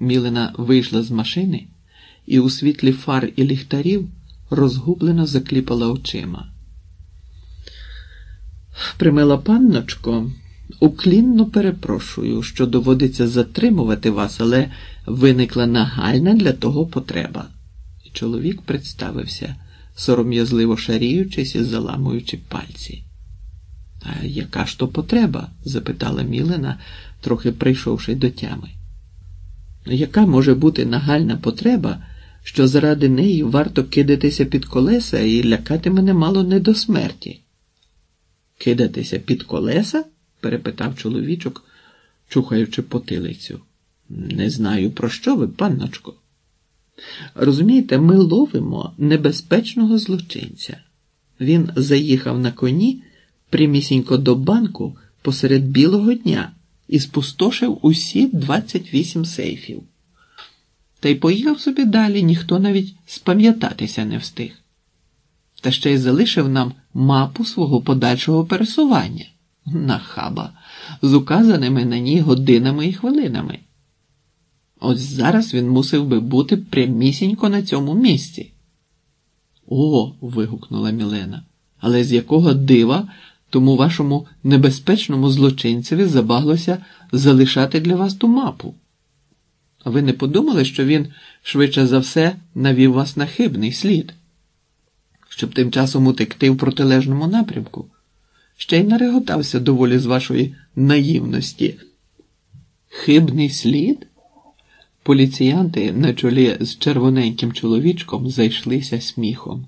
Мілина вийшла з машини і у світлі фар і ліхтарів розгублено закліпала очима. Примила панночко, уклінно перепрошую, що доводиться затримувати вас, але виникла нагальна для того потреба. І чоловік представився, сором'язливо шаріючись і заламуючи пальці. А яка ж то потреба? запитала Мілина, трохи прийшовши до тями. Яка може бути нагальна потреба, що заради неї варто кидатися під колеса і лякати мене мало не до смерті? Кидатися під колеса? перепитав чоловічок, чухаючи потилицю. Не знаю, про що ви, панночко. Розумієте, ми ловимо небезпечного злочинця. Він заїхав на коні прямісінько до банку посеред білого дня і спустошив усі 28 сейфів. Та й поїхав собі далі, ніхто навіть спам'ятатися не встиг. Та ще й залишив нам мапу свого подальшого пересування нахаба, з указаними на ній годинами і хвилинами. Ось зараз він мусив би бути прямісінько на цьому місці. О, вигукнула Мілена, але з якого дива тому вашому небезпечному злочинцеві забаглося залишати для вас ту мапу? А ви не подумали, що він швидше за все навів вас на хибний слід, щоб тим часом утекти в протилежному напрямку? Ще й нареготався доволі з вашої наївності. Хибний слід? Поліціянти на чолі з червоненьким чоловічком зайшлися сміхом.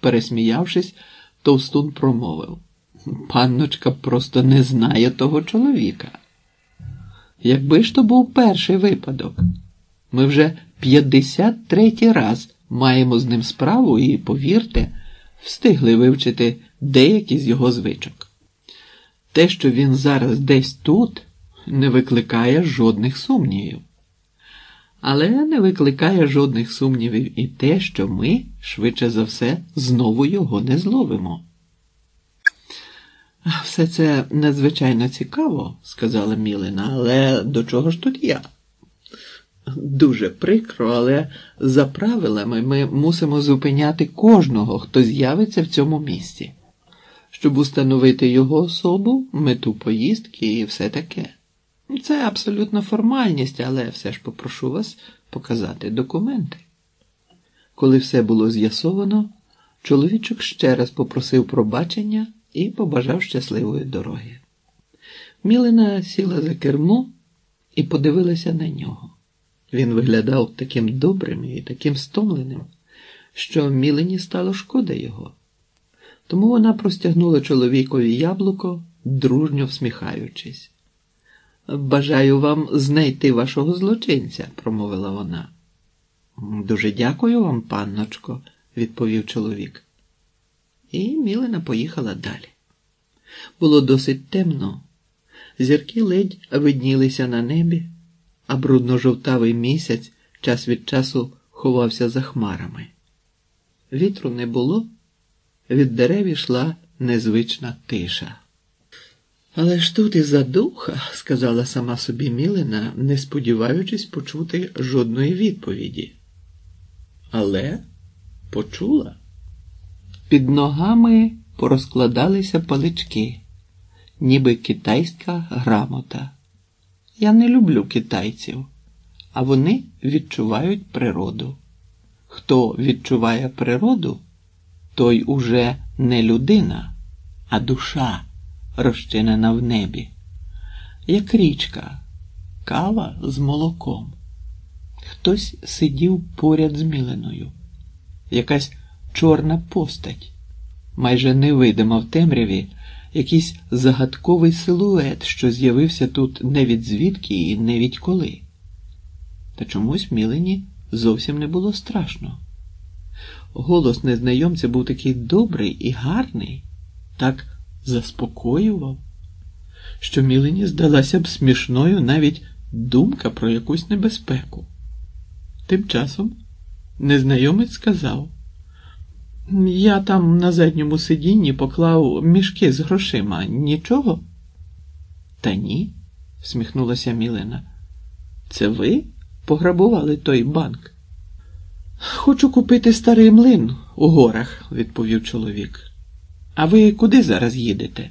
Пересміявшись, товстун промовив. Панночка просто не знає того чоловіка. Якби ж то був перший випадок, ми вже 53 раз маємо з ним справу і, повірте, встигли вивчити деякі з його звичок. Те, що він зараз десь тут, не викликає жодних сумнівів. Але не викликає жодних сумнівів і те, що ми, швидше за все, знову його не зловимо. Все це надзвичайно цікаво, сказала Мілина, але до чого ж тут я? Дуже прикро, але за правилами ми мусимо зупиняти кожного, хто з'явиться в цьому місці, щоб установити його особу, мету поїздки і все таке. Це абсолютно формальність, але все ж попрошу вас показати документи. Коли все було з'ясовано, чоловічок ще раз попросив пробачення і побажав щасливої дороги. Мілина сіла за кермо і подивилася на нього. Він виглядав таким добрим і таким стомленим, що Мілині стало шкода його. Тому вона простягнула чоловікові яблуко, дружньо всміхаючись. Бажаю вам знайти вашого злочинця, промовила вона. Дуже дякую вам, панночко, відповів чоловік. І Мілина поїхала далі. Було досить темно. Зірки ледь виднілися на небі, а брудно-жовтавий місяць час від часу ховався за хмарами. Вітру не було, від дерев ішла незвична тиша. Але ж тут і задуха, сказала сама собі Мілина, не сподіваючись почути жодної відповіді. Але почула. Під ногами порозкладалися палички, ніби китайська грамота. Я не люблю китайців, а вони відчувають природу. Хто відчуває природу, той уже не людина, а душа, розчинена в небі, як річка, кава з молоком. Хтось сидів поряд з Міленою. Якась чорна постать, майже невидима в темряві, якийсь загадковий силует, що з'явився тут не від звідки і не від коли. Та чомусь Мілені зовсім не було страшно. Голос незнайомця був такий добрий і гарний, так заспокоював, що Мілені здалася б смішною навіть думка про якусь небезпеку. Тим часом незнайомець сказав. Я там на задньому сидінні поклав мішки з грошима. Нічого? Та ні, всміхнулася Мілина. Це ви? пограбували той банк. Хочу купити старий млин у горах, відповів чоловік. А ви куди зараз їдете?